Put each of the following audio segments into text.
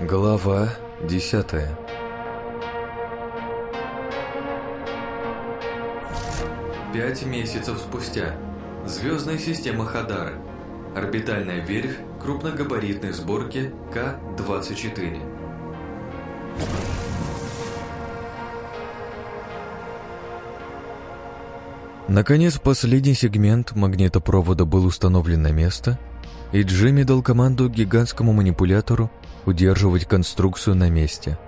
Глава десятая Пять месяцев спустя. Звездная система Хадара. Орбитальная верфь крупногабаритной сборки К-24. Наконец, последний сегмент магнитопровода был установлен на место, и Джимми дал команду гигантскому манипулятору удерживать конструкцию на месте.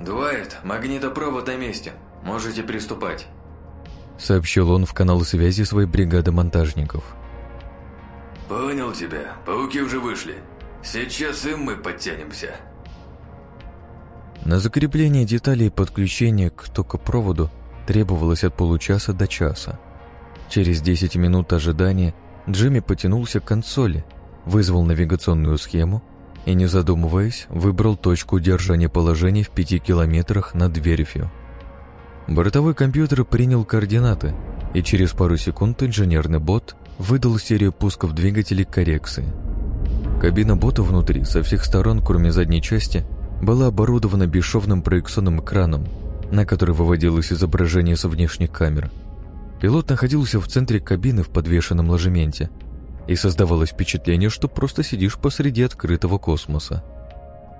«Дуайт, магнитопровод на месте. Можете приступать», — сообщил он в канал связи своей бригады монтажников. «Понял тебя. Пауки уже вышли. Сейчас им мы подтянемся». На закрепление деталей подключения к токопроводу требовалось от получаса до часа. Через 10 минут ожидания Джимми потянулся к консоли, вызвал навигационную схему и, не задумываясь, выбрал точку удержания положения в 5 километрах над верфью. Бортовой компьютер принял координаты, и через пару секунд инженерный бот выдал серию пусков двигателей коррекции. Кабина бота внутри, со всех сторон, кроме задней части, была оборудована бесшовным проекционным экраном, на который выводилось изображение со внешних камер. Пилот находился в центре кабины в подвешенном ложементе, и создавалось впечатление, что просто сидишь посреди открытого космоса.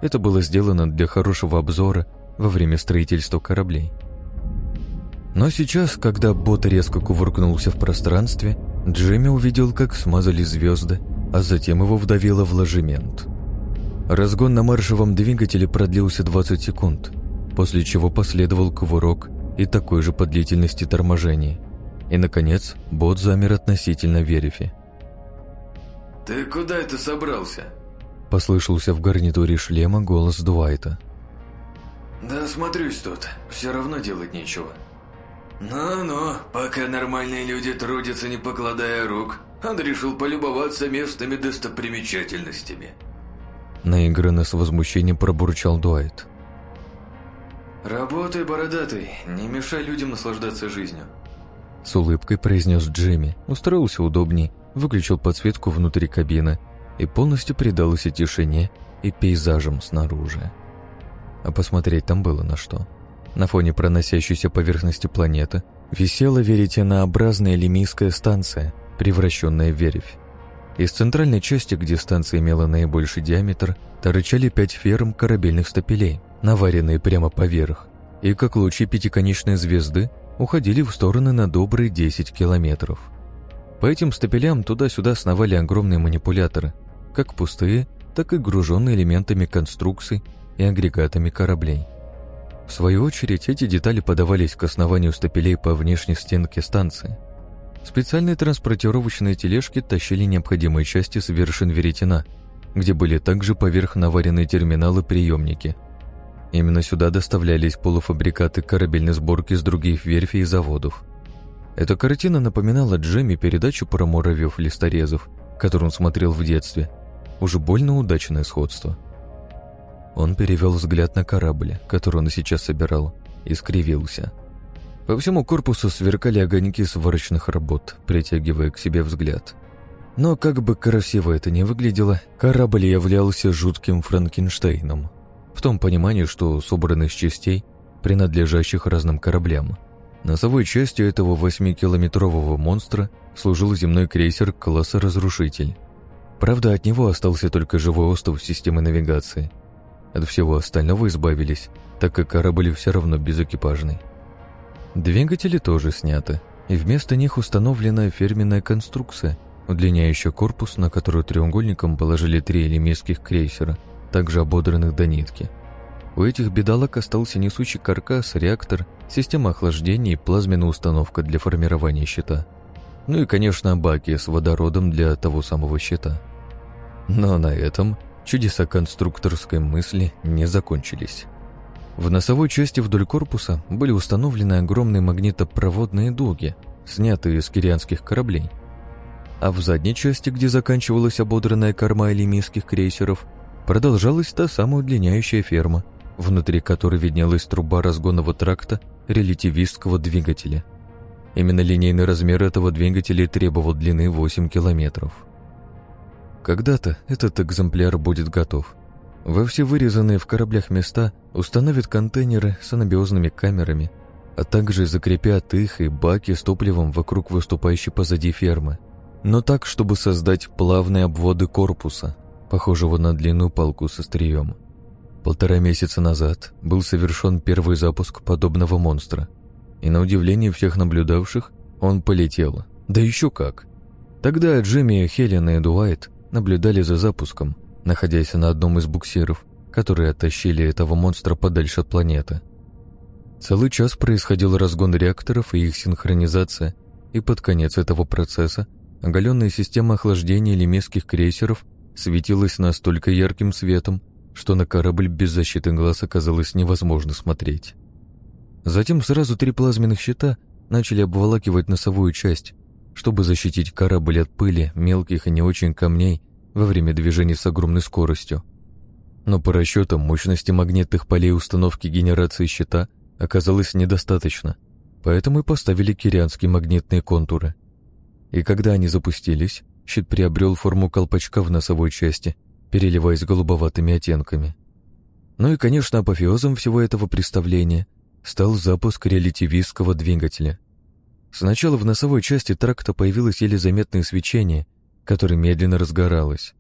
Это было сделано для хорошего обзора во время строительства кораблей. Но сейчас, когда бот резко кувыркнулся в пространстве, Джимми увидел, как смазали звезды, а затем его вдавило в ложемент. Разгон на маршевом двигателе продлился 20 секунд, после чего последовал кувырок и такой же по длительности торможения. И, наконец, бот замер относительно верифи. «Ты куда это собрался?» Послышался в гарнитуре шлема голос Дуайта. «Да смотрюсь тут, все равно делать нечего», «Ну-ну, пока нормальные люди трудятся, не покладая рук, он решил полюбоваться местными достопримечательностями». Наигранно с возмущением пробурчал Дуайт. «Работай, бородатый, не мешай людям наслаждаться жизнью», с улыбкой произнес Джимми, устроился удобней, выключил подсветку внутри кабины и полностью предался тишине и пейзажам снаружи. А посмотреть там было на что. На фоне проносящейся поверхности планеты висела веретенообразная лимийская станция, превращенная в веревь. Из центральной части, где станция имела наибольший диаметр, торчали пять ферм корабельных стапелей, наваренные прямо поверх, и как лучи пятиконечной звезды уходили в стороны на добрые 10 километров. По этим стапелям туда-сюда сновали огромные манипуляторы, как пустые, так и груженные элементами конструкций и агрегатами кораблей. В свою очередь, эти детали подавались к основанию стапелей по внешней стенке станции. Специальные транспортировочные тележки тащили необходимые части с вершин веретена, где были также поверх наваренные терминалы-приемники. Именно сюда доставлялись полуфабрикаты корабельной сборки с других верфей и заводов. Эта картина напоминала Джемми передачу про муравьев-листорезов, которую он смотрел в детстве. Уже больно удачное сходство. Он перевел взгляд на корабль, который он сейчас собирал, и скривился. По всему корпусу сверкали огоньки сварочных работ, притягивая к себе взгляд. Но как бы красиво это ни выглядело, корабль являлся жутким Франкенштейном. В том понимании, что собран из частей, принадлежащих разным кораблям. Носовой частью этого восьмикилометрового монстра служил земной крейсер класса «Разрушитель». Правда, от него остался только живой остров системы навигации – от всего остального избавились, так как корабль все равно безэкипажный. Двигатели тоже сняты, и вместо них установлена фирменная конструкция, удлиняющая корпус, на которую треугольником положили три лемесских крейсера, также ободранных до нитки. У этих бедолаг остался несущий каркас, реактор, система охлаждения и плазменная установка для формирования щита. Ну и, конечно, баки с водородом для того самого щита. Но на этом чудеса конструкторской мысли не закончились. В носовой части вдоль корпуса были установлены огромные магнитопроводные дуги, снятые из кирианских кораблей. А в задней части, где заканчивалась ободранная корма элемийских крейсеров, продолжалась та самая удлиняющая ферма, внутри которой виднелась труба разгонного тракта релятивистского двигателя. Именно линейный размер этого двигателя требовал длины 8 километров. Когда-то этот экземпляр будет готов. Во все вырезанные в кораблях места установят контейнеры с анабиозными камерами, а также закрепят их и баки с топливом вокруг выступающей позади фермы. Но так, чтобы создать плавные обводы корпуса, похожего на длинную палку со стрием. Полтора месяца назад был совершен первый запуск подобного монстра, и на удивление всех наблюдавших он полетел. Да еще как. Тогда Джимми, Хелен и Дуайт наблюдали за запуском, находясь на одном из буксиров, которые оттащили этого монстра подальше от планеты. Целый час происходил разгон реакторов и их синхронизация, и под конец этого процесса оголенная система охлаждения лемесских крейсеров светилась настолько ярким светом, что на корабль без защиты глаз оказалось невозможно смотреть. Затем сразу три плазменных щита начали обволакивать носовую часть, чтобы защитить корабль от пыли, мелких и не очень камней во время движения с огромной скоростью. Но по расчетам мощности магнитных полей установки генерации щита оказалось недостаточно, поэтому и поставили кирианские магнитные контуры. И когда они запустились, щит приобрел форму колпачка в носовой части, переливаясь голубоватыми оттенками. Ну и, конечно, апофеозом всего этого представления стал запуск релятивистского двигателя. Сначала в носовой части тракта появилось еле заметное свечение, которое медленно разгоралось.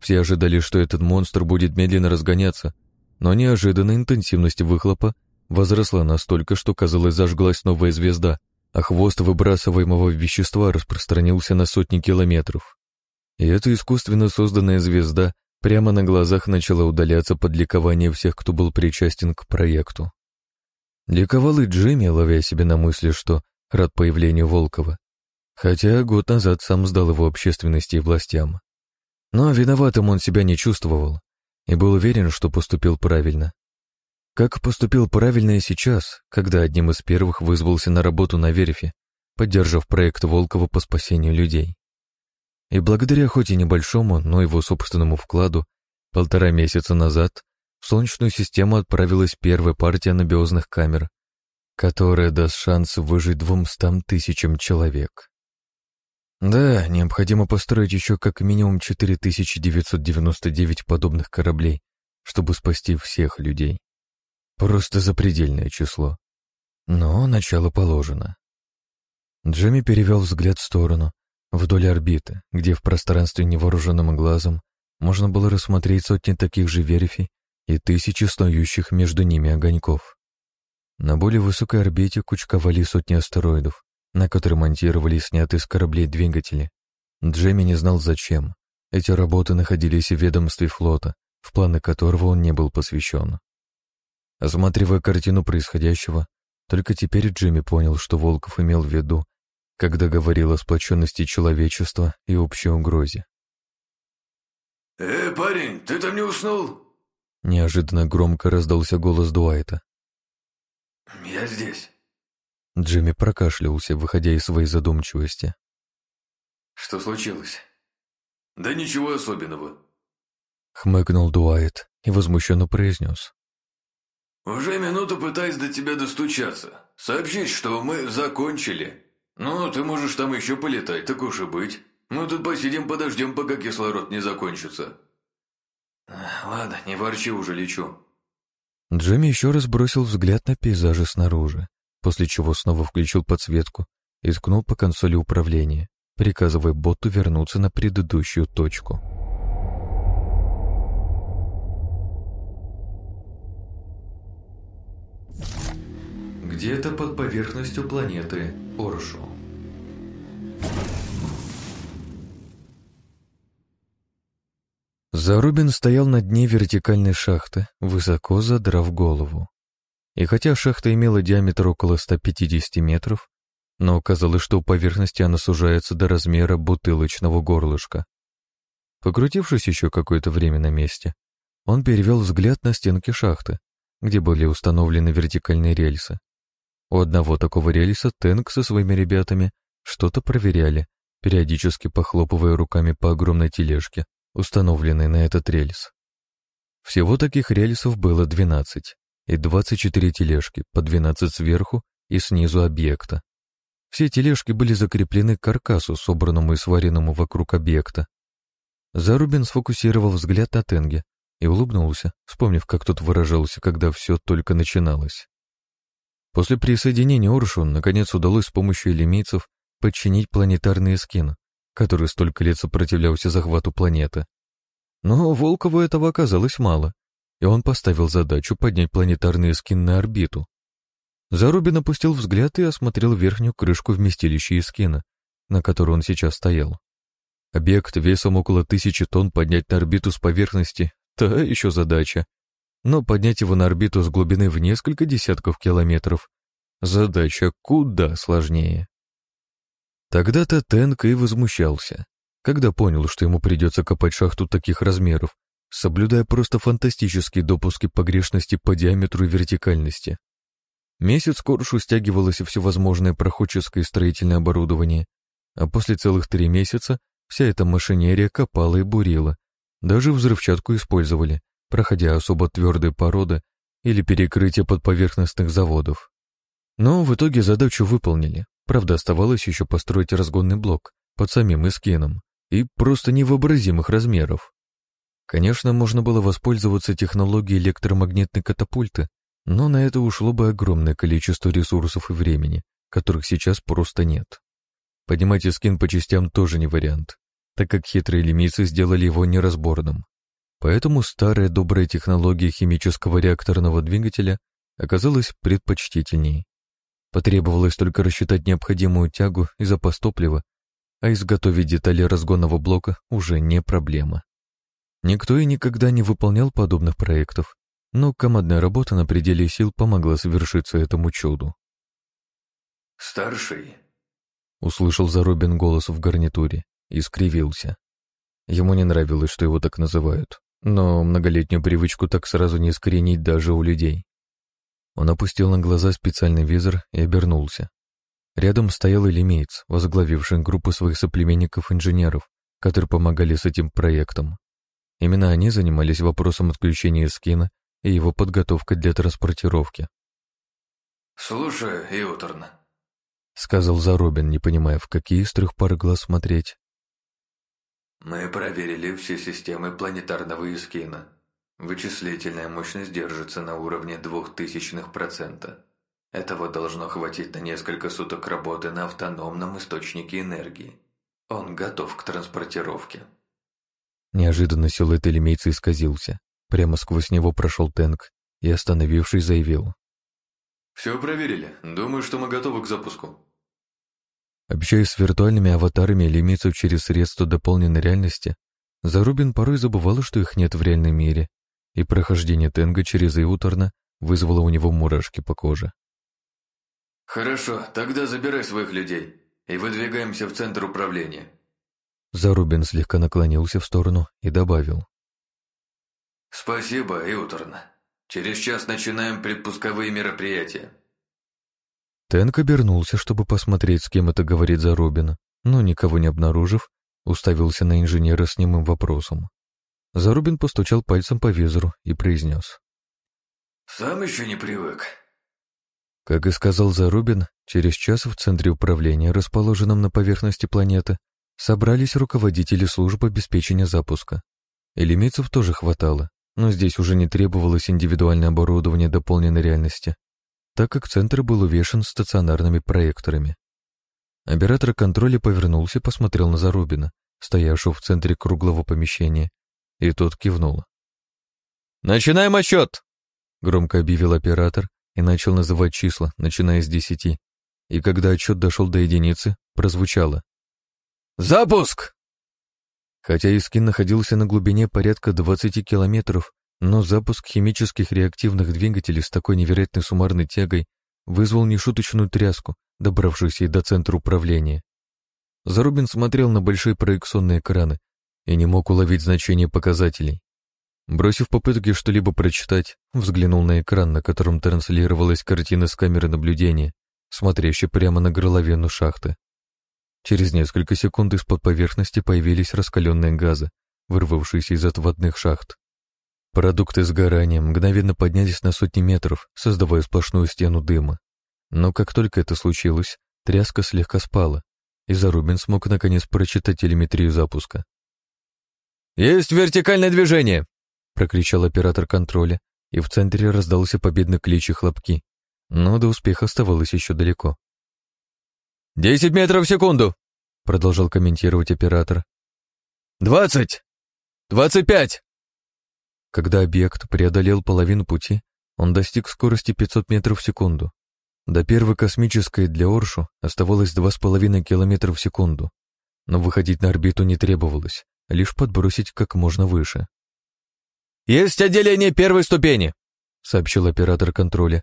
Все ожидали, что этот монстр будет медленно разгоняться, но неожиданно интенсивность выхлопа возросла настолько, что, казалось, зажглась новая звезда, а хвост выбрасываемого вещества распространился на сотни километров. И эта искусственно созданная звезда прямо на глазах начала удаляться под ликование всех, кто был причастен к проекту. Ликовал и Джимми, ловя себе на мысли, что рад появлению Волкова, хотя год назад сам сдал его общественности и властям. Но виноватым он себя не чувствовал и был уверен, что поступил правильно. Как поступил правильно и сейчас, когда одним из первых вызвался на работу на Верфи, поддержав проект Волкова по спасению людей. И благодаря хоть и небольшому, но его собственному вкладу, полтора месяца назад в Солнечную систему отправилась первая партия анабиозных камер, которая даст шанс выжить двумстам тысячам человек. Да, необходимо построить еще как минимум 4999 подобных кораблей, чтобы спасти всех людей. Просто запредельное число. Но начало положено. Джимми перевел взгляд в сторону, вдоль орбиты, где в пространстве невооруженным глазом можно было рассмотреть сотни таких же верфей и тысячи снующих между ними огоньков. На более высокой орбите кучковали сотни астероидов, на которые монтировали снятые с кораблей двигатели. Джемми не знал зачем. Эти работы находились в ведомстве флота, в планы которого он не был посвящен. Осматривая картину происходящего, только теперь Джимми понял, что Волков имел в виду, когда говорил о сплоченности человечества и общей угрозе. «Э, парень, ты там не уснул?» Неожиданно громко раздался голос Дуайта. «Я здесь». Джимми прокашлялся, выходя из своей задумчивости. «Что случилось?» «Да ничего особенного», — хмыкнул Дуайт и возмущенно произнес. «Уже минуту пытаюсь до тебя достучаться. Сообщить, что мы закончили. Ну, ты можешь там еще полетать, так уж и быть. Мы тут посидим, подождем, пока кислород не закончится». «Ладно, не ворчи, уже лечу». Джимми еще раз бросил взгляд на пейзажи снаружи, после чего снова включил подсветку и ткнул по консоли управления, приказывая боту вернуться на предыдущую точку. Где-то под поверхностью планеты Оршу. Зарубин стоял на дне вертикальной шахты, высоко задрав голову. И хотя шахта имела диаметр около 150 метров, но казалось, что у поверхности она сужается до размера бутылочного горлышка. Покрутившись еще какое-то время на месте, он перевел взгляд на стенки шахты, где были установлены вертикальные рельсы. У одного такого рельса Тэнк со своими ребятами что-то проверяли, периодически похлопывая руками по огромной тележке, установленный на этот рельс. Всего таких рельсов было 12 и 24 тележки, по 12 сверху и снизу объекта. Все тележки были закреплены к каркасу, собранному и сваренному вокруг объекта. Зарубин сфокусировал взгляд на Тенге, и улыбнулся, вспомнив, как тот выражался, когда все только начиналось. После присоединения Оршу наконец удалось с помощью элемийцев подчинить планетарный эскин, который столько лет сопротивлялся захвату планеты. Но Волкову этого оказалось мало, и он поставил задачу поднять планетарный эскин на орбиту. Зарубин опустил взгляд и осмотрел верхнюю крышку вместилища эскина, на которой он сейчас стоял. Объект весом около тысячи тонн поднять на орбиту с поверхности — та еще задача. Но поднять его на орбиту с глубины в несколько десятков километров — задача куда сложнее. Тогда-то Тенк и возмущался, когда понял, что ему придется копать шахту таких размеров, соблюдая просто фантастические допуски погрешности по диаметру и вертикальности. Месяц Коршу стягивалось все возможное проходческое строительное оборудование, а после целых три месяца вся эта машинерия копала и бурила. Даже взрывчатку использовали, проходя особо твердые породы или перекрытие подповерхностных заводов. Но в итоге задачу выполнили. Правда, оставалось еще построить разгонный блок под самим эскином и просто невообразимых размеров. Конечно, можно было воспользоваться технологией электромагнитной катапульты, но на это ушло бы огромное количество ресурсов и времени, которых сейчас просто нет. Поднимать эскин по частям тоже не вариант, так как хитрые лимийцы сделали его неразборным. Поэтому старая добрая технология химического реакторного двигателя оказалась предпочтительней. Потребовалось только рассчитать необходимую тягу и запас топлива, а изготовить детали разгонного блока уже не проблема. Никто и никогда не выполнял подобных проектов, но командная работа на пределе сил помогла совершиться этому чуду. «Старший», — услышал Зарубин голос в гарнитуре и скривился. Ему не нравилось, что его так называют, но многолетнюю привычку так сразу не искоренить даже у людей. Он опустил на глаза специальный визор и обернулся. Рядом стоял Элемеец, возглавивший группу своих соплеменников-инженеров, которые помогали с этим проектом. Именно они занимались вопросом отключения скина и его подготовкой для транспортировки. «Слушай, Иуторн», — сказал Зарубин, не понимая, в какие из трех пар глаз смотреть. «Мы проверили все системы планетарного эскина. Вычислительная мощность держится на уровне двух тысячных процента. Этого должно хватить на несколько суток работы на автономном источнике энергии. Он готов к транспортировке». Неожиданно силуэт элемейца исказился. Прямо сквозь него прошел Тэнк и, остановившись, заявил. «Все проверили. Думаю, что мы готовы к запуску». Общаясь с виртуальными аватарами лимитов через средства дополненной реальности, Зарубин порой забывал, что их нет в реальном мире, и прохождение Тенга через Иуторна вызвало у него мурашки по коже. «Хорошо, тогда забирай своих людей и выдвигаемся в центр управления». Зарубин слегка наклонился в сторону и добавил. «Спасибо, Иуторн. Через час начинаем предпусковые мероприятия». Тенк обернулся, чтобы посмотреть, с кем это говорит Зарубин, но никого не обнаружив, уставился на инженера с немым вопросом. Зарубин постучал пальцем по визору и произнес. «Сам еще не привык». Как и сказал Зарубин, через час в центре управления, расположенном на поверхности планеты, собрались руководители служб обеспечения запуска. Элемейцев тоже хватало, но здесь уже не требовалось индивидуальное оборудование дополненной реальности, так как центр был увешан стационарными проекторами. Оператор контроля повернулся и посмотрел на Зарубина, стоявшего в центре круглого помещения, и тот кивнул. «Начинаем отчет!» — громко объявил оператор и начал называть числа, начиная с десяти. И когда отчет дошел до единицы, прозвучало. «Запуск!» Хотя Искин находился на глубине порядка 20 километров, но запуск химических реактивных двигателей с такой невероятной суммарной тягой вызвал нешуточную тряску, добравшуюся и до центра управления. Зарубин смотрел на большие проекционные экраны и не мог уловить значение показателей. Бросив попытки что-либо прочитать, взглянул на экран, на котором транслировалась картина с камеры наблюдения, смотрящей прямо на горловину шахты. Через несколько секунд из-под поверхности появились раскаленные газы, вырвавшиеся из отводных шахт. Продукты сгорания мгновенно поднялись на сотни метров, создавая сплошную стену дыма. Но как только это случилось, тряска слегка спала, и Зарубин смог наконец прочитать телеметрию запуска. «Есть вертикальное движение!» — прокричал оператор контроля, и в центре раздался победный клич и хлопки. Но до успеха оставалось еще далеко. «Десять метров в секунду!» — продолжал комментировать оператор. «Двадцать! Двадцать пять!» Когда объект преодолел половину пути, он достиг скорости 500 метров в секунду. До первой космической для Оршу оставалось 2,5 километра в секунду, но выходить на орбиту не требовалось, лишь подбросить как можно выше. «Есть отделение первой ступени!» — сообщил оператор контроля.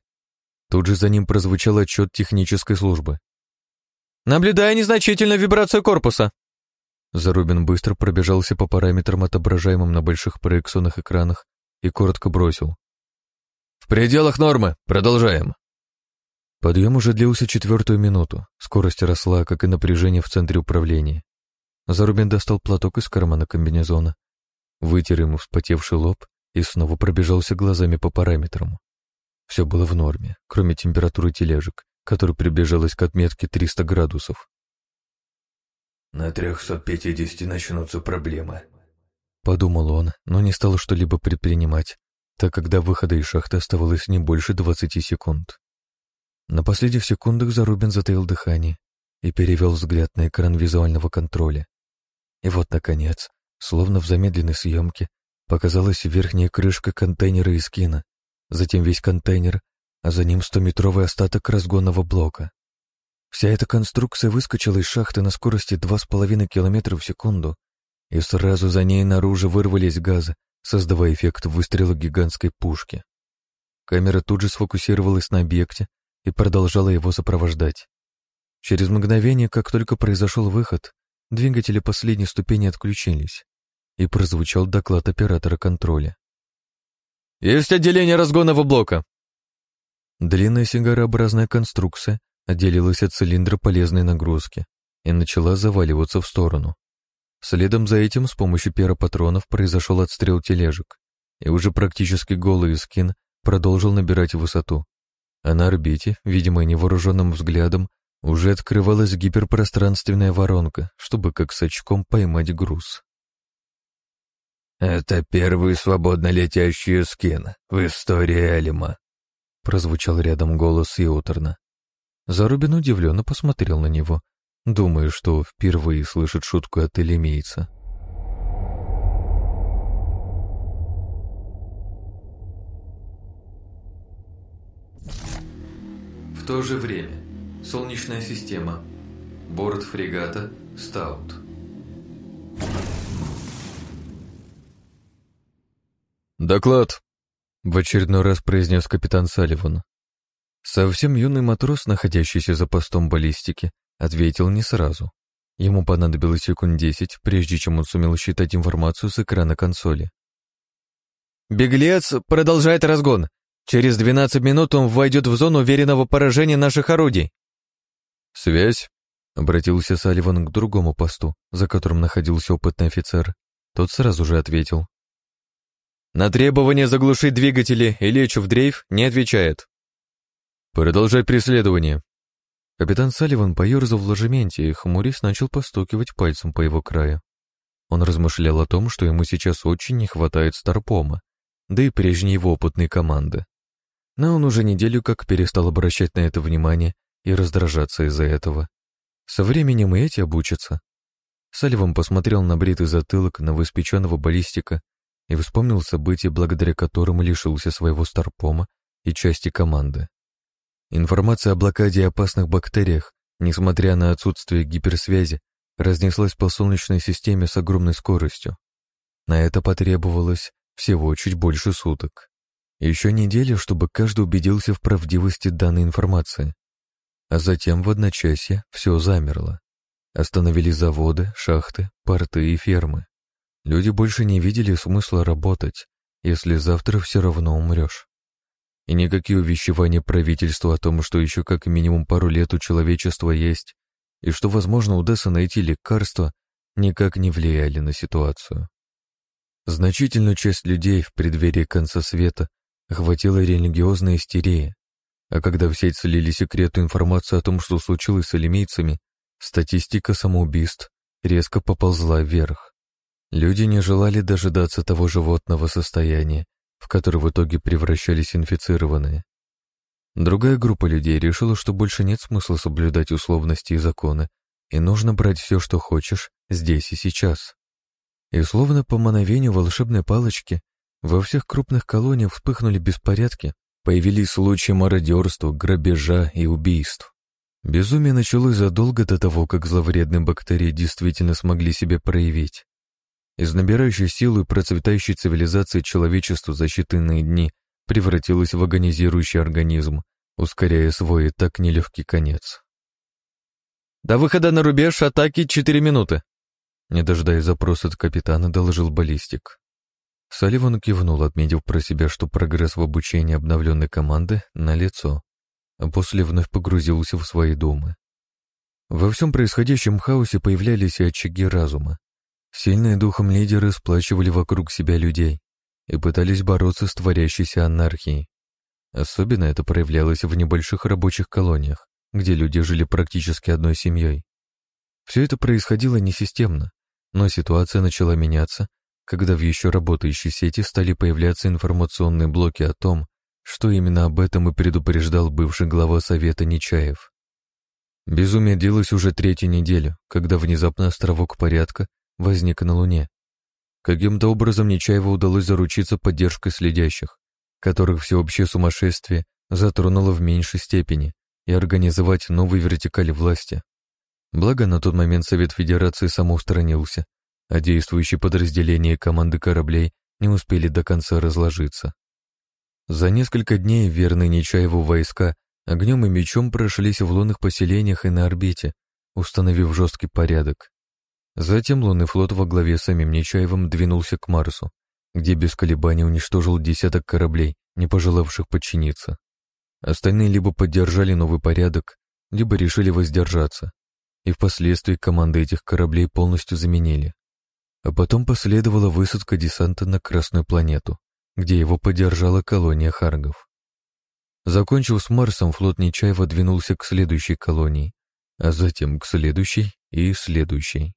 Тут же за ним прозвучал отчет технической службы. «Наблюдая незначительную вибрацию корпуса». Зарубин быстро пробежался по параметрам, отображаемым на больших проекционных экранах, и коротко бросил. «В пределах нормы. Продолжаем». Подъем уже длился четвертую минуту. Скорость росла, как и напряжение в центре управления. Зарубин достал платок из кармана комбинезона, вытер ему вспотевший лоб и снова пробежался глазами по параметрам. Все было в норме, кроме температуры тележек, которая приближалась к отметке 300 градусов. «На 350 начнутся проблемы», — подумал он, но не стал что-либо предпринимать, так как до выхода из шахты оставалось не больше 20 секунд. На последних секундах Зарубин затаил дыхание и перевел взгляд на экран визуального контроля. И вот, наконец, словно в замедленной съемке, показалась верхняя крышка контейнера из кино, затем весь контейнер, а за ним стометровый остаток разгонного блока. Вся эта конструкция выскочила из шахты на скорости 2,5 км в секунду, и сразу за ней наружу вырвались газы, создавая эффект выстрела гигантской пушки. Камера тут же сфокусировалась на объекте и продолжала его сопровождать. Через мгновение, как только произошел выход, двигатели последней ступени отключились, и прозвучал доклад оператора контроля. «Есть отделение разгонного блока!» Длинная сигарообразная конструкция отделилась от цилиндра полезной нагрузки и начала заваливаться в сторону. Следом за этим с помощью пиропатронов произошел отстрел тележек, и уже практически голый скин продолжил набирать высоту. А на орбите, видимо невооруженным взглядом, уже открывалась гиперпространственная воронка, чтобы как с очком поймать груз. «Это первый свободно летящий скин в истории Элима», прозвучал рядом голос Иотерна. Зарубин удивленно посмотрел на него, думая, что впервые слышит шутку от элемейца. В то же время Солнечная система. Борт фрегата «Стаут». «Доклад!» — в очередной раз произнес капитан Салливан. Совсем юный матрос, находящийся за постом баллистики, ответил не сразу. Ему понадобилось секунд десять, прежде чем он сумел считать информацию с экрана консоли. «Беглец продолжает разгон. Через 12 минут он войдет в зону уверенного поражения наших орудий. «Связь?» — обратился Салливан к другому посту, за которым находился опытный офицер. Тот сразу же ответил. «На требование заглушить двигатели и лечь в дрейф не отвечает». «Продолжай преследование». Капитан Салливан поерзал в ложементе и, хмурясь, начал постукивать пальцем по его краю. Он размышлял о том, что ему сейчас очень не хватает Старпома, да и прежней его опытной команды. Но он уже неделю как перестал обращать на это внимание и раздражаться из-за этого. Со временем и эти обучатся. Салливан посмотрел на бритый затылок новоиспеченного баллистика и вспомнил события, благодаря которым лишился своего старпома и части команды. Информация о блокаде и опасных бактериях, несмотря на отсутствие гиперсвязи, разнеслась по Солнечной системе с огромной скоростью. На это потребовалось всего чуть больше суток. Еще неделю, чтобы каждый убедился в правдивости данной информации. А затем в одночасье все замерло. Остановились заводы, шахты, порты и фермы. Люди больше не видели смысла работать, если завтра все равно умрешь. И никакие увещевания правительства о том, что еще как минимум пару лет у человечества есть, и что, возможно, удастся найти лекарство, никак не влияли на ситуацию. Значительную часть людей в преддверии конца света охватила религиозная истерия, а когда в сеть слили секретную информацию о том, что случилось с алимейцами, статистика самоубийств резко поползла вверх. Люди не желали дожидаться того животного состояния, в которое в итоге превращались инфицированные. Другая группа людей решила, что больше нет смысла соблюдать условности и законы, и нужно брать все, что хочешь, здесь и сейчас. И словно по мановению волшебной палочки во всех крупных колониях вспыхнули беспорядки, появились случаи мародерства, грабежа и убийств. Безумие началось задолго до того, как зловредные бактерии действительно смогли себя проявить. Из набирающей силу и процветающей цивилизации человечество за считанные дни превратилось в агонизирующий организм, ускоряя свой и так нелегкий конец. «До выхода на рубеж атаки четыре минуты», не дожидаясь запроса от капитана, доложил баллистик. Салливан кивнул, отметив про себя, что прогресс в обучении обновленной команды налицо, а после вновь погрузился в свои думы. Во всем происходящем хаосе появлялись и очаги разума. Сильные духом лидеры сплачивали вокруг себя людей и пытались бороться с творящейся анархией. Особенно это проявлялось в небольших рабочих колониях, где люди жили практически одной семьей. Все это происходило несистемно, но ситуация начала меняться, когда в еще работающей сети стали появляться информационные блоки о том, что именно об этом и предупреждал бывший глава Совета Нечаев. Безумие длилось уже третью неделю, когда внезапно островок порядка возник на Луне. Каким-то образом Нечаеву удалось заручиться поддержкой следящих, которых всеобщее сумасшествие затронуло в меньшей степени, и организовать новую вертикаль власти. Благо, на тот момент Совет Федерации самоустранился, а действующие подразделения команды кораблей не успели до конца разложиться. За несколько дней верные Нечаеву войска огнем и мечом прошлись в лунных поселениях и на орбите, установив жесткий порядок. Затем лунный флот во главе с самим Нечаевым двинулся к Марсу, где без колебаний уничтожил десяток кораблей, не пожелавших подчиниться. Остальные либо поддержали новый порядок, либо решили воздержаться, и впоследствии команды этих кораблей полностью заменили. А потом последовала высадка десанта на Красную планету где его поддержала колония харгов. Закончив с Марсом, флот Нечаева двинулся к следующей колонии, а затем к следующей и следующей.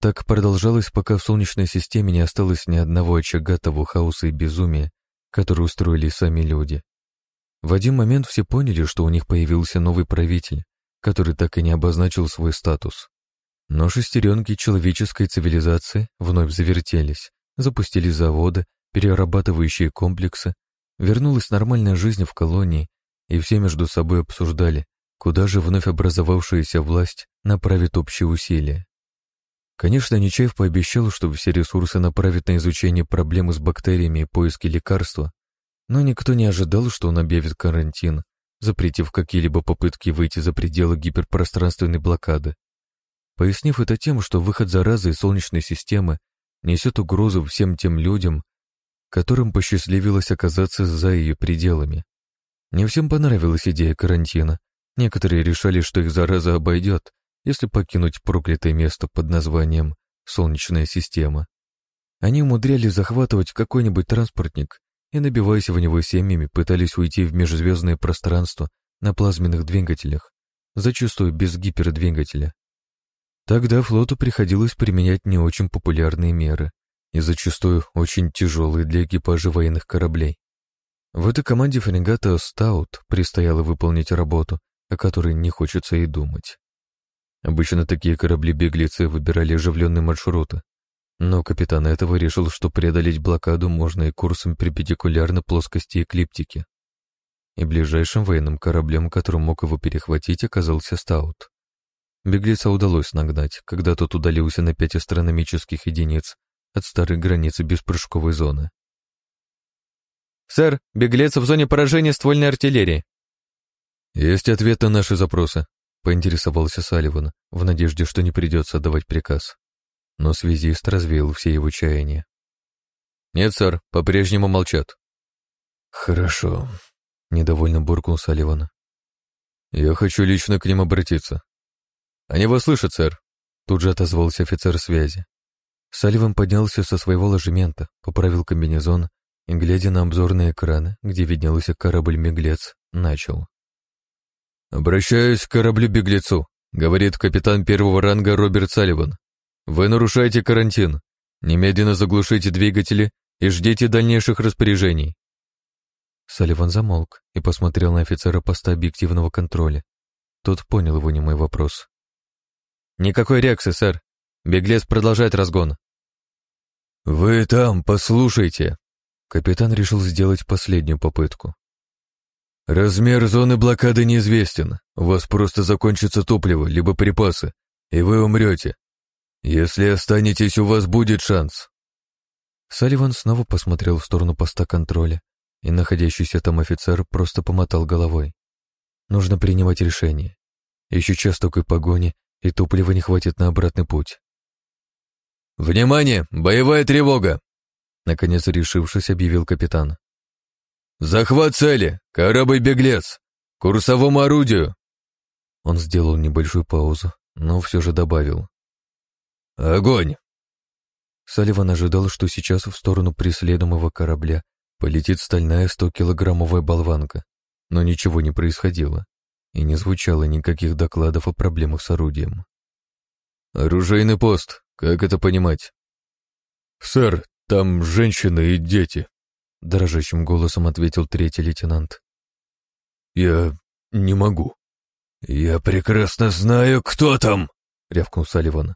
Так продолжалось, пока в Солнечной системе не осталось ни одного очага того хаоса и безумия, который устроили сами люди. В один момент все поняли, что у них появился новый правитель, который так и не обозначил свой статус. Но шестеренки человеческой цивилизации вновь завертелись, запустили заводы перерабатывающие комплексы, вернулась нормальная жизнь в колонии, и все между собой обсуждали, куда же вновь образовавшаяся власть направит общие усилия. Конечно, Нечаев пообещал, что все ресурсы направит на изучение проблемы с бактериями и поиски лекарства, но никто не ожидал, что он объявит карантин, запретив какие-либо попытки выйти за пределы гиперпространственной блокады. Пояснив это тем, что выход заразы из Солнечной системы несет угрозу всем тем людям, которым посчастливилось оказаться за ее пределами. Не всем понравилась идея карантина. Некоторые решали, что их зараза обойдет, если покинуть проклятое место под названием «Солнечная система». Они умудрялись захватывать какой-нибудь транспортник и, набиваясь в него семьями, пытались уйти в межзвездное пространство на плазменных двигателях, зачастую без гипердвигателя. Тогда флоту приходилось применять не очень популярные меры, и зачастую очень тяжелые для экипажа военных кораблей. В этой команде фрегата «Стаут» предстояло выполнить работу, о которой не хочется и думать. Обычно такие корабли-беглецы выбирали оживленные маршруты, но капитан этого решил, что преодолеть блокаду можно и курсом перпендикулярно плоскости эклиптики. И ближайшим военным кораблем, которым мог его перехватить, оказался «Стаут». Беглеца удалось нагнать, когда тот удалился на пять астрономических единиц от старой границы беспрыжковой зоны. «Сэр, беглец в зоне поражения ствольной артиллерии». «Есть ответ на наши запросы», — поинтересовался Салливан, в надежде, что не придется отдавать приказ. Но связист развеял все его чаяния. «Нет, сэр, по-прежнему молчат». «Хорошо», — недовольно буркнул Салливан. «Я хочу лично к ним обратиться». «Они вас слышат, сэр», — тут же отозвался офицер связи. Салливан поднялся со своего ложемента, поправил комбинезон и, глядя на обзорные экраны, где виднелся корабль-беглец, начал. «Обращаюсь к кораблю-беглецу», — говорит капитан первого ранга Роберт Салливан. «Вы нарушаете карантин. Немедленно заглушите двигатели и ждите дальнейших распоряжений». Салливан замолк и посмотрел на офицера поста объективного контроля. Тот понял его немой вопрос. «Никакой реакции, сэр. Беглец продолжает разгон». «Вы там, послушайте!» Капитан решил сделать последнюю попытку. «Размер зоны блокады неизвестен. У вас просто закончится топливо, либо припасы, и вы умрете. Если останетесь, у вас будет шанс». Салливан снова посмотрел в сторону поста контроля, и находящийся там офицер просто помотал головой. Нужно принимать решение. Еще час такой погони, и топлива не хватит на обратный путь. «Внимание! Боевая тревога!» Наконец решившись, объявил капитан. «Захват цели! Корабль-беглец! Курсовому орудию!» Он сделал небольшую паузу, но все же добавил. «Огонь!» Салливан ожидал, что сейчас в сторону преследуемого корабля полетит стальная 100-килограммовая болванка, но ничего не происходило, и не звучало никаких докладов о проблемах с орудием. «Оружейный пост, как это понимать?» «Сэр, там женщины и дети», — дрожащим голосом ответил третий лейтенант. «Я не могу». «Я прекрасно знаю, кто там», — рявкнул Салливан.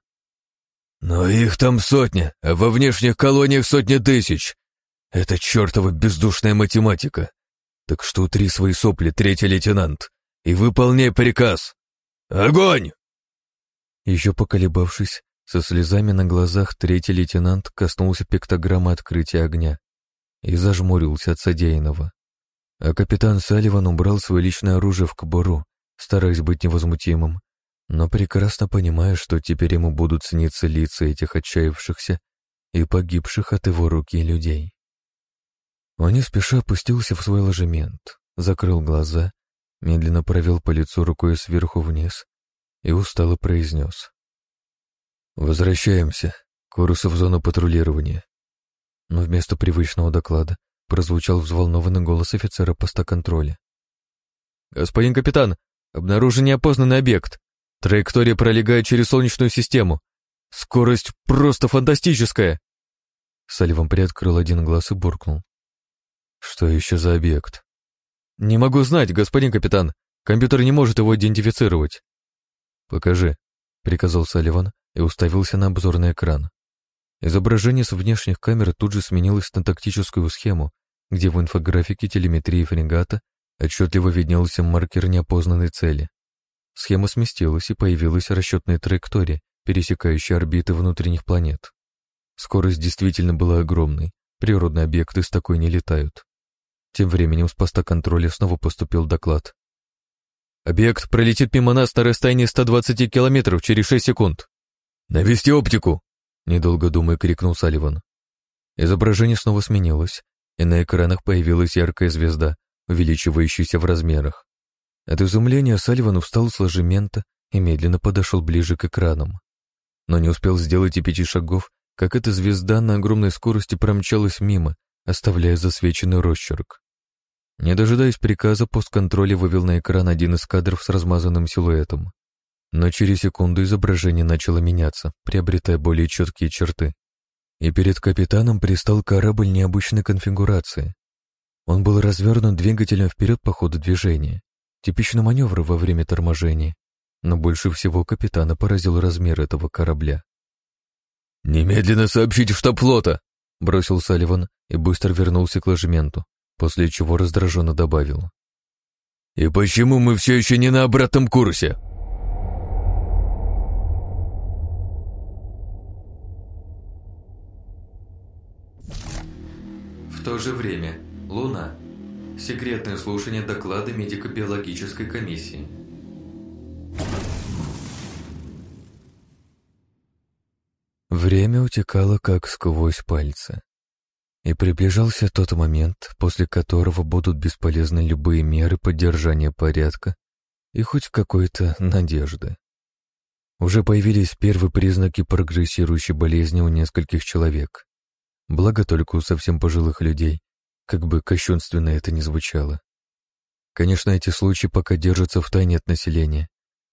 «Но их там сотня, а во внешних колониях сотни тысяч. Это чертова бездушная математика. Так что утри свои сопли, третий лейтенант, и выполняй приказ. Огонь!» Еще поколебавшись, со слезами на глазах третий лейтенант коснулся пиктограммы открытия огня и зажмурился от содеянного. А капитан Салливан убрал свое личное оружие в кобуру, стараясь быть невозмутимым, но прекрасно понимая, что теперь ему будут сниться лица этих отчаявшихся и погибших от его руки людей. Он не спеша опустился в свой ложемент, закрыл глаза, медленно провел по лицу рукой сверху вниз и устало произнес. «Возвращаемся. Курсы в зону патрулирования». Но вместо привычного доклада прозвучал взволнованный голос офицера поста контроля. «Господин капитан, обнаружен неопознанный объект. Траектория пролегает через Солнечную систему. Скорость просто фантастическая!» Салливан приоткрыл один глаз и буркнул. «Что еще за объект?» «Не могу знать, господин капитан. Компьютер не может его идентифицировать». «Покажи», — приказал Салливан и уставился на обзорный экран. Изображение с внешних камер тут же сменилось на тактическую схему, где в инфографике телеметрии фрегата отчетливо виднелся маркер неопознанной цели. Схема сместилась, и появилась расчетная траектория, пересекающая орбиты внутренних планет. Скорость действительно была огромной, природные объекты с такой не летают. Тем временем с поста контроля снова поступил доклад. «Объект пролетит мимо нас на расстоянии 120 километров через 6 секунд». «Навести оптику!» — недолго думая крикнул Салливан. Изображение снова сменилось, и на экранах появилась яркая звезда, увеличивающаяся в размерах. От изумления Салливан встал с ложемента и медленно подошел ближе к экранам. Но не успел сделать и пяти шагов, как эта звезда на огромной скорости промчалась мимо, оставляя засвеченный росчерк. Не дожидаясь приказа, постконтроля вывел на экран один из кадров с размазанным силуэтом. Но через секунду изображение начало меняться, приобретая более четкие черты. И перед капитаном пристал корабль необычной конфигурации. Он был развернут двигателем вперед по ходу движения. Типичный маневр во время торможения. Но больше всего капитана поразил размер этого корабля. «Немедленно сообщить штаб флота!» — бросил Салливан и быстро вернулся к ложементу, после чего раздраженно добавил. «И почему мы все еще не на обратном курсе?» В то же время. Луна. Секретное слушание доклада медико-биологической комиссии. Время утекало как сквозь пальцы. И приближался тот момент, после которого будут бесполезны любые меры поддержания порядка и хоть какой-то надежды. Уже появились первые признаки прогрессирующей болезни у нескольких человек. Благо только у совсем пожилых людей, как бы кощунственно это ни звучало. Конечно, эти случаи пока держатся в тайне от населения,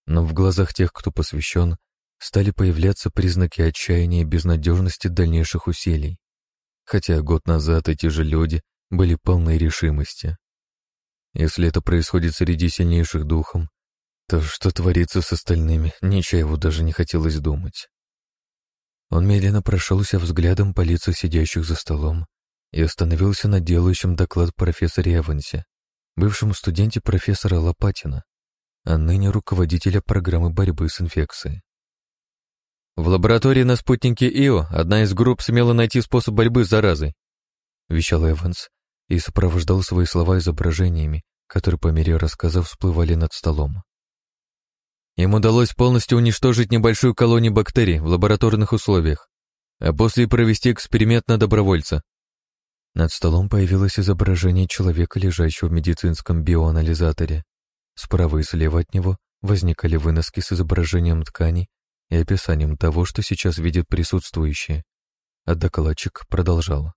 но в глазах тех, кто посвящен, стали появляться признаки отчаяния и безнадежности дальнейших усилий. Хотя год назад эти же люди были полны решимости. Если это происходит среди сильнейших духом, то что творится с остальными, Нечаеву даже не хотелось думать. Он медленно прошелся взглядом по лицу сидящих за столом и остановился на делающем доклад профессоре Эвансе, бывшем студенте профессора Лопатина, а ныне руководителя программы борьбы с инфекцией. В лаборатории на спутнике Ио одна из групп сумела найти способ борьбы с заразой, вещал Эванс и сопровождал свои слова изображениями, которые по мере рассказов всплывали над столом. Им удалось полностью уничтожить небольшую колонию бактерий в лабораторных условиях, а после провести эксперимент на добровольца. Над столом появилось изображение человека, лежащего в медицинском биоанализаторе. Справа и слева от него возникали выноски с изображением тканей и описанием того, что сейчас видят присутствующие. А докладчик продолжал.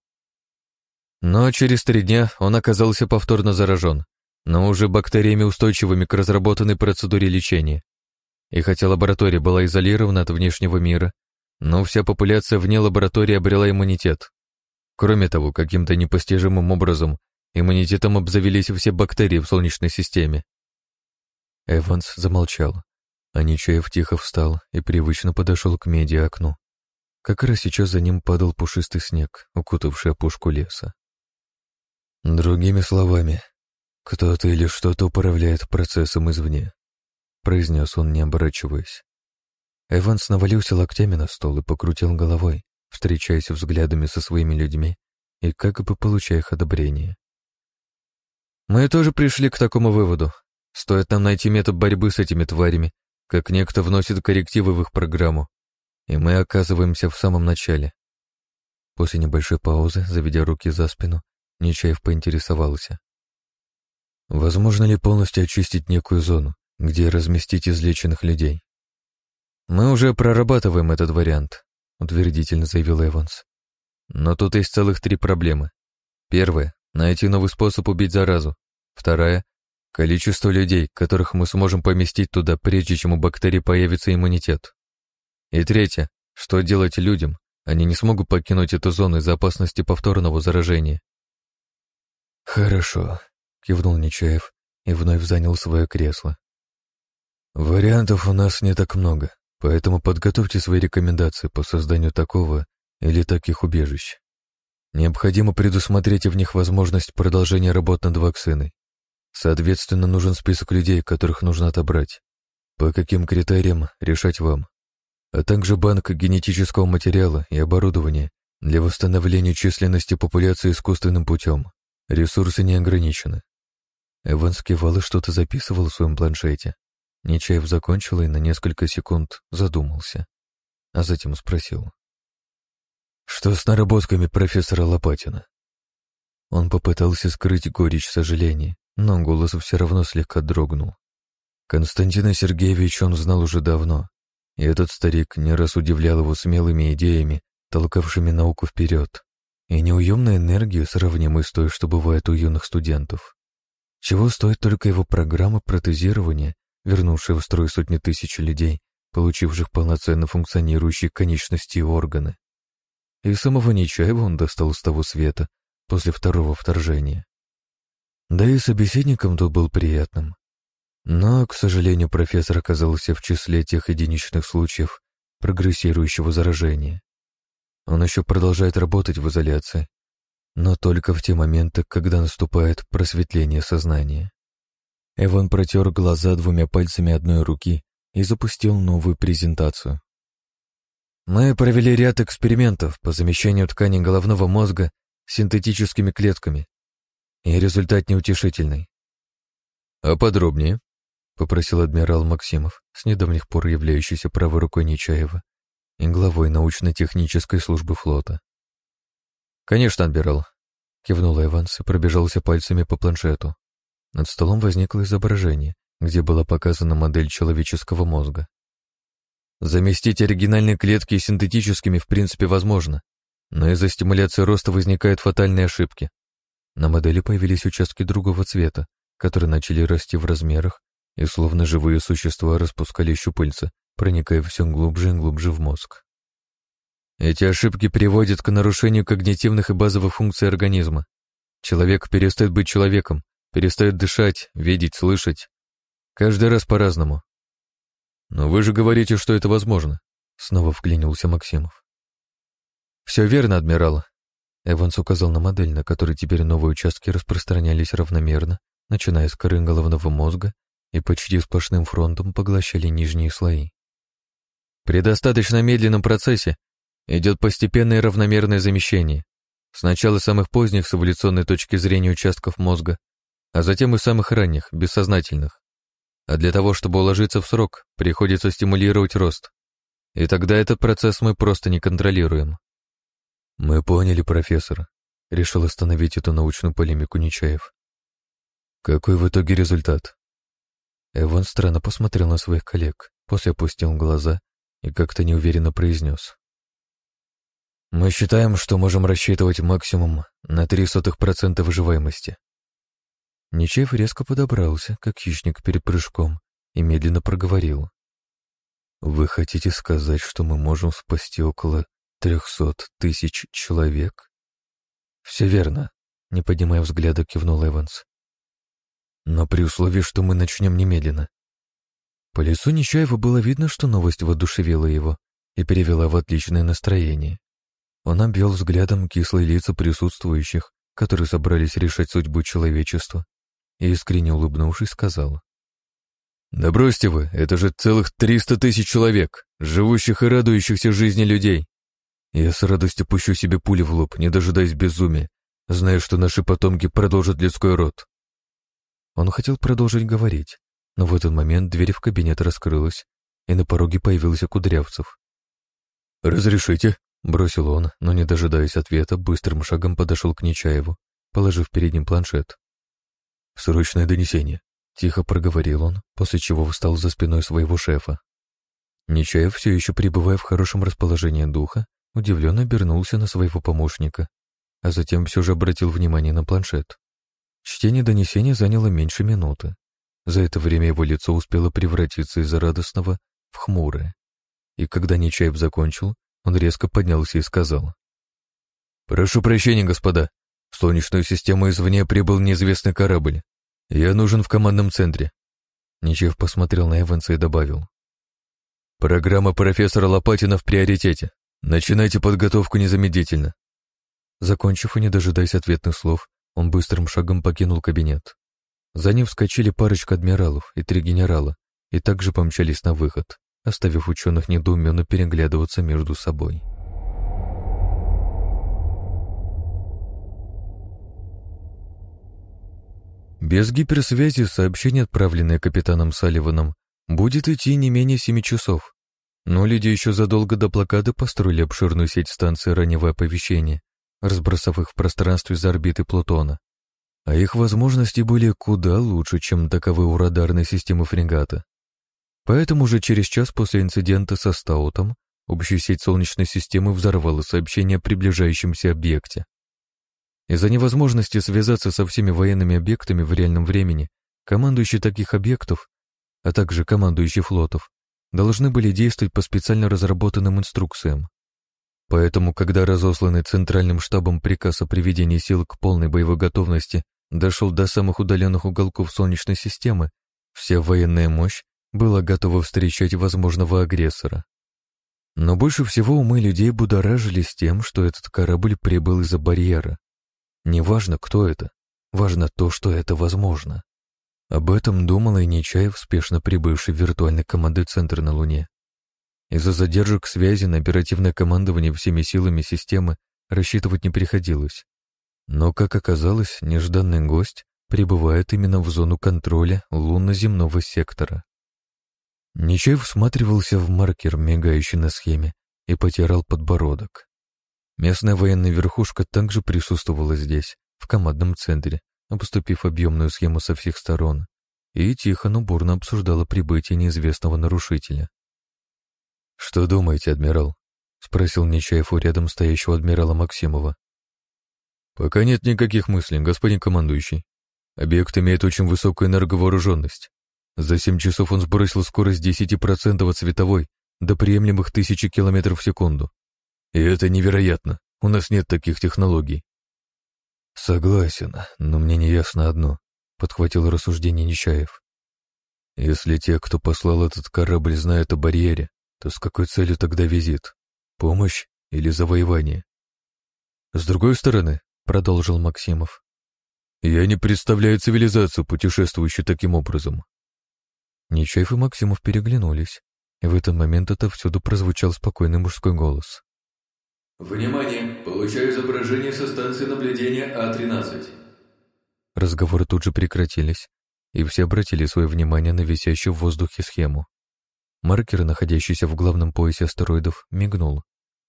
Но через три дня он оказался повторно заражен, но уже бактериями, устойчивыми к разработанной процедуре лечения. И хотя лаборатория была изолирована от внешнего мира, но вся популяция вне лаборатории обрела иммунитет. Кроме того, каким-то непостижимым образом иммунитетом обзавелись все бактерии в Солнечной системе. Эванс замолчал, а Нечаев тихо встал и привычно подошел к медиа-окну. Как раз сейчас за ним падал пушистый снег, укутавший опушку леса. Другими словами, кто-то или что-то управляет процессом извне. — произнес он, не оборачиваясь. Эванс навалился локтями на стол и покрутил головой, встречаясь взглядами со своими людьми и как бы получая их одобрение. «Мы тоже пришли к такому выводу. Стоит нам найти метод борьбы с этими тварями, как некто вносит коррективы в их программу, и мы оказываемся в самом начале». После небольшой паузы, заведя руки за спину, Нечаев поинтересовался. «Возможно ли полностью очистить некую зону, где разместить излеченных людей. «Мы уже прорабатываем этот вариант», — утвердительно заявил Эванс. «Но тут есть целых три проблемы. Первая — найти новый способ убить заразу. Вторая — количество людей, которых мы сможем поместить туда, прежде чем у бактерий появится иммунитет. И третья — что делать людям? Они не смогут покинуть эту зону из-за опасности повторного заражения». «Хорошо», — кивнул Нечаев и вновь занял свое кресло. Вариантов у нас не так много, поэтому подготовьте свои рекомендации по созданию такого или таких убежищ. Необходимо предусмотреть в них возможность продолжения работ над вакциной. Соответственно, нужен список людей, которых нужно отобрать. По каким критериям решать вам. А также банк генетического материала и оборудования для восстановления численности популяции искусственным путем. Ресурсы не ограничены. Эванс кивал и что-то записывал в своем планшете. Нечаев закончил и на несколько секунд задумался, а затем спросил. «Что с наработками профессора Лопатина?» Он попытался скрыть горечь сожаления, но голос все равно слегка дрогнул. Константина Сергеевича он знал уже давно, и этот старик не раз удивлял его смелыми идеями, толкавшими науку вперед, и неуемной энергию, сравнимой с той, что бывает у юных студентов. Чего стоит только его программа протезирования вернувшая в строй сотни тысяч людей, получивших полноценно функционирующие конечности и органы. И самого Нечаева он достал с того света после второго вторжения. Да и собеседником тот был приятным. Но, к сожалению, профессор оказался в числе тех единичных случаев прогрессирующего заражения. Он еще продолжает работать в изоляции, но только в те моменты, когда наступает просветление сознания. Эван протер глаза двумя пальцами одной руки и запустил новую презентацию. Мы провели ряд экспериментов по замещению ткани головного мозга синтетическими клетками, и результат неутешительный. «А подробнее?» — попросил адмирал Максимов, с недавних пор являющийся правой рукой Нечаева и главой научно-технической службы флота. «Конечно, адмирал», — кивнул Эванс и пробежался пальцами по планшету. Над столом возникло изображение, где была показана модель человеческого мозга. Заместить оригинальные клетки синтетическими в принципе возможно, но из-за стимуляции роста возникают фатальные ошибки. На модели появились участки другого цвета, которые начали расти в размерах и словно живые существа распускали щупальца, проникая все глубже и глубже в мозг. Эти ошибки приводят к нарушению когнитивных и базовых функций организма. Человек перестает быть человеком, перестает дышать, видеть, слышать. Каждый раз по-разному. Но вы же говорите, что это возможно. Снова вклинился Максимов. Все верно, адмирал. Эванс указал на модель, на которой теперь новые участки распространялись равномерно, начиная с коры головного мозга и почти сплошным фронтом поглощали нижние слои. При достаточно медленном процессе идет постепенное равномерное замещение. Сначала самых поздних с эволюционной точки зрения участков мозга, а затем и самых ранних, бессознательных. А для того, чтобы уложиться в срок, приходится стимулировать рост. И тогда этот процесс мы просто не контролируем. Мы поняли, профессор. Решил остановить эту научную полемику Нечаев. Какой в итоге результат? Эван странно посмотрел на своих коллег, после опустил глаза и как-то неуверенно произнес. Мы считаем, что можем рассчитывать максимум на 0,03% выживаемости. Ничев резко подобрался, как хищник перед прыжком, и медленно проговорил. «Вы хотите сказать, что мы можем спасти около трехсот тысяч человек?» «Все верно», — не поднимая взгляда, кивнул Эванс. «Но при условии, что мы начнем немедленно». По лицу Нечаева было видно, что новость воодушевила его и перевела в отличное настроение. Он обвел взглядом кислые лица присутствующих, которые собрались решать судьбу человечества, и, искренне улыбнувшись, сказал. «Да бросьте вы, это же целых триста тысяч человек, живущих и радующихся жизни людей. Я с радостью пущу себе пули в лоб, не дожидаясь безумия, зная, что наши потомки продолжат людской род». Он хотел продолжить говорить, но в этот момент дверь в кабинет раскрылась, и на пороге появился Кудрявцев. «Разрешите?» Бросил он, но, не дожидаясь ответа, быстрым шагом подошел к Нечаеву, положив перед ним планшет. «Срочное донесение», — тихо проговорил он, после чего встал за спиной своего шефа. Нечаев, все еще пребывая в хорошем расположении духа, удивленно обернулся на своего помощника, а затем все же обратил внимание на планшет. Чтение донесения заняло меньше минуты. За это время его лицо успело превратиться из радостного в хмурое. И когда Нечаев закончил, он резко поднялся и сказал. «Прошу прощения, господа. В Солнечную систему извне прибыл неизвестный корабль. Я нужен в командном центре». Ничев посмотрел на Эванса и добавил. «Программа профессора Лопатина в приоритете. Начинайте подготовку незамедлительно». Закончив и не дожидаясь ответных слов, он быстрым шагом покинул кабинет. За ним вскочили парочка адмиралов и три генерала и также помчались на выход оставив ученых недоуменно переглядываться между собой. Без гиперсвязи сообщение, отправленное капитаном Салливаном, будет идти не менее семи часов. Но люди еще задолго до блокады построили обширную сеть станций раннего оповещения, разбросав их в пространстве за орбиты Плутона. А их возможности были куда лучше, чем таковые у радарной системы фрегата. Поэтому уже через час после инцидента со Стаутом общая сеть Солнечной системы взорвала сообщение о приближающемся объекте. Из-за невозможности связаться со всеми военными объектами в реальном времени, командующие таких объектов, а также командующие флотов, должны были действовать по специально разработанным инструкциям. Поэтому, когда разосланный Центральным штабом приказ о приведении сил к полной боевой готовности дошел до самых удаленных уголков Солнечной системы, вся военная мощь была готова встречать возможного агрессора. Но больше всего умы людей будоражились тем, что этот корабль прибыл из-за барьера. Неважно, кто это, важно то, что это возможно. Об этом думал и Нечаев, спешно прибывший в виртуальный командный центр на Луне. Из-за задержек связи на оперативное командование всеми силами системы рассчитывать не приходилось. Но, как оказалось, нежданный гость прибывает именно в зону контроля лунно-земного сектора. Нечаев всматривался в маркер, мигающий на схеме, и потирал подбородок. Местная военная верхушка также присутствовала здесь, в командном центре, обступив объемную схему со всех сторон, и тихо, но бурно обсуждала прибытие неизвестного нарушителя. «Что думаете, адмирал?» — спросил Нечаев у рядом стоящего адмирала Максимова. «Пока нет никаких мыслей, господин командующий. Объект имеет очень высокую энерговооруженность. За 7 часов он сбросил скорость 10% от световой до приемлемых 1000 км в секунду. И это невероятно. У нас нет таких технологий. Согласен, но мне не ясно одно, подхватил рассуждение Нечаев. Если те, кто послал этот корабль, знают о барьере, то с какой целью тогда визит? Помощь или завоевание? С другой стороны, продолжил Максимов, я не представляю цивилизацию, путешествующую таким образом. Нечаев и Максимов переглянулись, и в этот момент отовсюду прозвучал спокойный мужской голос. «Внимание! Получаю изображение со станции наблюдения А-13». Разговоры тут же прекратились, и все обратили свое внимание на висящую в воздухе схему. Маркер, находящийся в главном поясе астероидов, мигнул,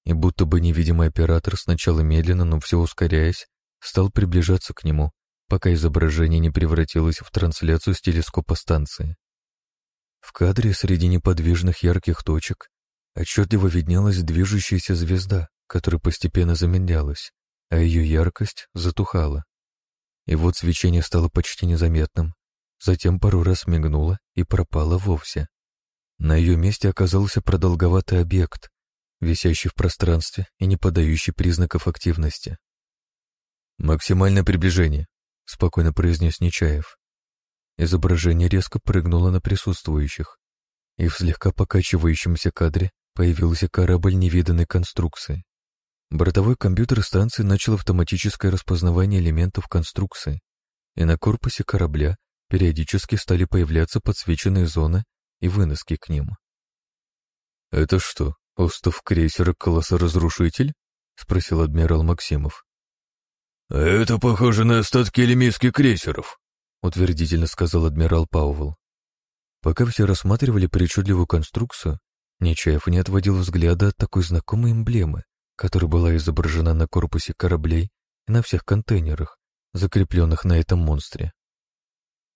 и будто бы невидимый оператор сначала медленно, но все ускоряясь, стал приближаться к нему, пока изображение не превратилось в трансляцию с телескопа станции. В кадре среди неподвижных ярких точек отчетливо виднелась движущаяся звезда, которая постепенно замедлялась, а ее яркость затухала. И вот свечение стало почти незаметным, затем пару раз мигнуло и пропало вовсе. На ее месте оказался продолговатый объект, висящий в пространстве и не подающий признаков активности. «Максимальное приближение», — спокойно произнес Нечаев. Изображение резко прыгнуло на присутствующих, и в слегка покачивающемся кадре появился корабль невиданной конструкции. Бортовой компьютер станции начал автоматическое распознавание элементов конструкции, и на корпусе корабля периодически стали появляться подсвеченные зоны и выноски к ним. «Это что, остов крейсера «Колосса-разрушитель»?» — спросил адмирал Максимов. «Это похоже на остатки элемийских крейсеров», — утвердительно сказал адмирал Пауэлл. Пока все рассматривали причудливую конструкцию, Нечаев не отводил взгляда от такой знакомой эмблемы, которая была изображена на корпусе кораблей и на всех контейнерах, закрепленных на этом монстре.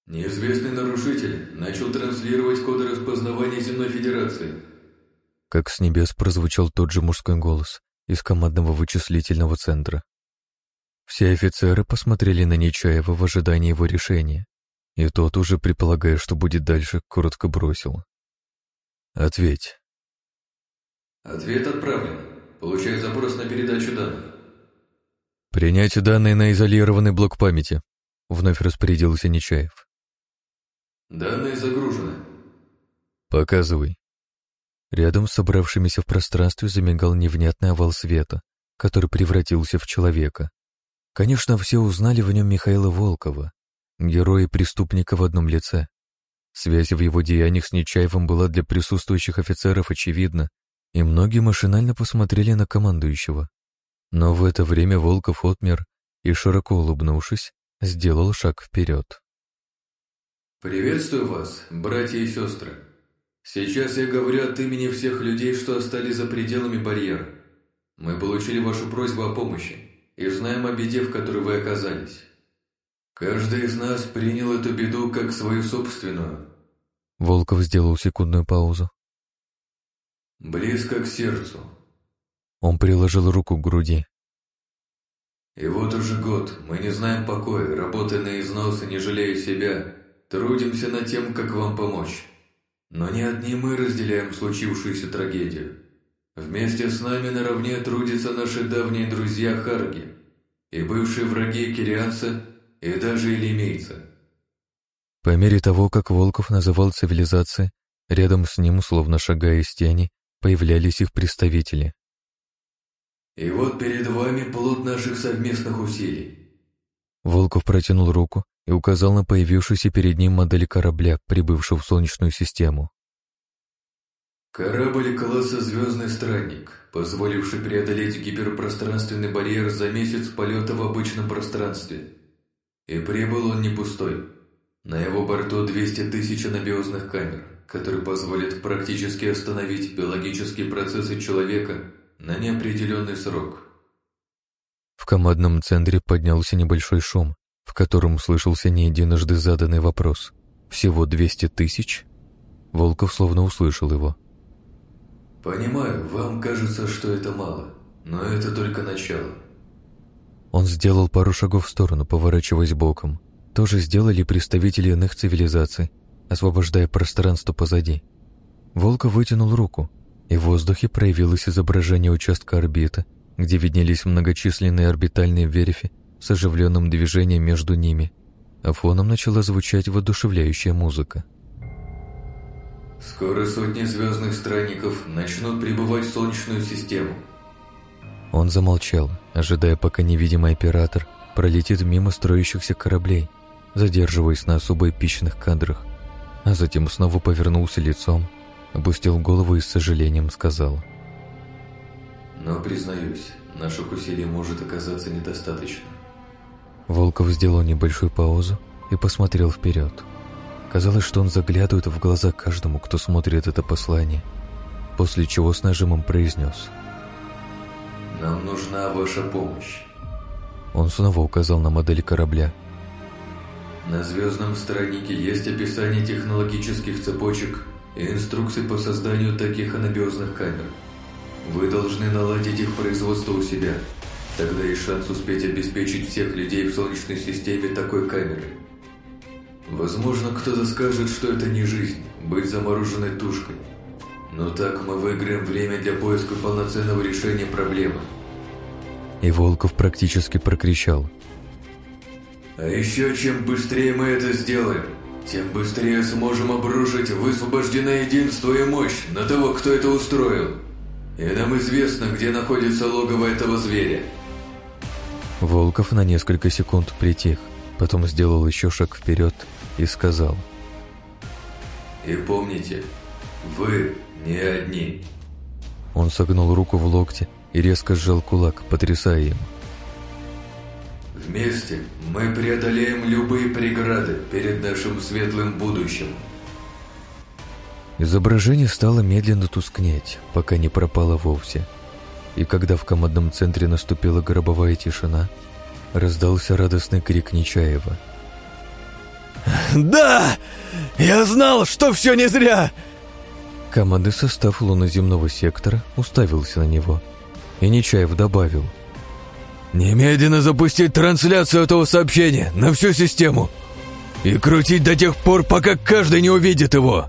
«Неизвестный нарушитель начал транслировать коды распознавания Земной Федерации». Как с небес прозвучал тот же мужской голос из командного вычислительного центра. Все офицеры посмотрели на Нечаева в ожидании его решения, и тот, уже предполагая, что будет дальше, коротко бросил. «Ответь». «Ответ отправлен. Получаю запрос на передачу данных». «Принять данные на изолированный блок памяти», — вновь распорядился Нечаев. «Данные загружены». «Показывай». Рядом с собравшимися в пространстве замигал невнятный овал света, который превратился в человека. Конечно, все узнали в нем Михаила Волкова, героя и преступника в одном лице. Связь в его деяниях с Нечаевым была для присутствующих офицеров очевидна, и многие машинально посмотрели на командующего. Но в это время Волков отмер и, широко улыбнувшись, сделал шаг вперед. «Приветствую вас, братья и сестры. Сейчас я говорю от имени всех людей, что остались за пределами барьера. Мы получили вашу просьбу о помощи и знаем о беде, в которой вы оказались. Каждый из нас принял эту беду как свою собственную. Волков сделал секундную паузу. Близко к сердцу. Он приложил руку к груди. И вот уже год мы не знаем покоя, работая на износ и не жалея себя, трудимся над тем, как вам помочь. Но не одни мы разделяем случившуюся трагедию. Вместе с нами наравне трудятся наши давние друзья Харги и бывшие враги Кирианца и даже Илимейца. По мере того, как Волков называл цивилизации, рядом с ним, словно шагая из тени, появлялись их представители. И вот перед вами плод наших совместных усилий. Волков протянул руку и указал на появившуюся перед ним модель корабля, прибывшего в Солнечную систему. Корабль класса «Звездный странник», позволивший преодолеть гиперпространственный барьер за месяц полета в обычном пространстве. И прибыл он не пустой. На его борту 200 тысяч анабиозных камер, которые позволят практически остановить биологические процессы человека на неопределенный срок. В командном центре поднялся небольшой шум, в котором услышался не единожды заданный вопрос. «Всего 200 тысяч?» Волков словно услышал его. Понимаю, вам кажется, что это мало, но это только начало. Он сделал пару шагов в сторону, поворачиваясь боком. Тоже сделали представители иных цивилизаций, освобождая пространство позади. Волков вытянул руку, и в воздухе проявилось изображение участка орбиты, где виднелись многочисленные орбитальные верфи с оживленным движением между ними, а фоном начала звучать воодушевляющая музыка. «Скоро сотни звездных странников начнут прибывать в Солнечную систему». Он замолчал, ожидая, пока невидимый оператор пролетит мимо строящихся кораблей, задерживаясь на особо эпичных кадрах, а затем снова повернулся лицом, опустил голову и с сожалением сказал. «Но, признаюсь, наших усилий может оказаться недостаточно». Волков сделал небольшую паузу и посмотрел вперед. Казалось, что он заглядывает в глаза каждому, кто смотрит это послание, после чего с нажимом произнес. «Нам нужна ваша помощь». Он снова указал на модель корабля. На звездном страннике есть описание технологических цепочек и инструкции по созданию таких анабиозных камер. Вы должны наладить их производство у себя. Тогда есть шанс успеть обеспечить всех людей в Солнечной системе такой камерой. Возможно, кто-то скажет, что это не жизнь, быть замороженной тушкой. Но так мы выиграем время для поиска полноценного решения проблемы. И Волков практически прокричал. А еще чем быстрее мы это сделаем, тем быстрее сможем обрушить высвобожденное единство и мощь на того, кто это устроил. И нам известно, где находится логово этого зверя. Волков на несколько секунд притих, потом сделал еще шаг вперед и сказал. «И помните, вы не одни». Он согнул руку в локте и резко сжал кулак, потрясая им. «Вместе мы преодолеем любые преграды перед нашим светлым будущим». Изображение стало медленно тускнеть, пока не пропало вовсе. И когда в командном центре наступила гробовая тишина, раздался радостный крик Нечаева. «Да! Я знал, что все не зря!» Командный состав луноземного сектора уставился на него, и Нечаев добавил. «Немедленно запустить трансляцию этого сообщения на всю систему и крутить до тех пор, пока каждый не увидит его!»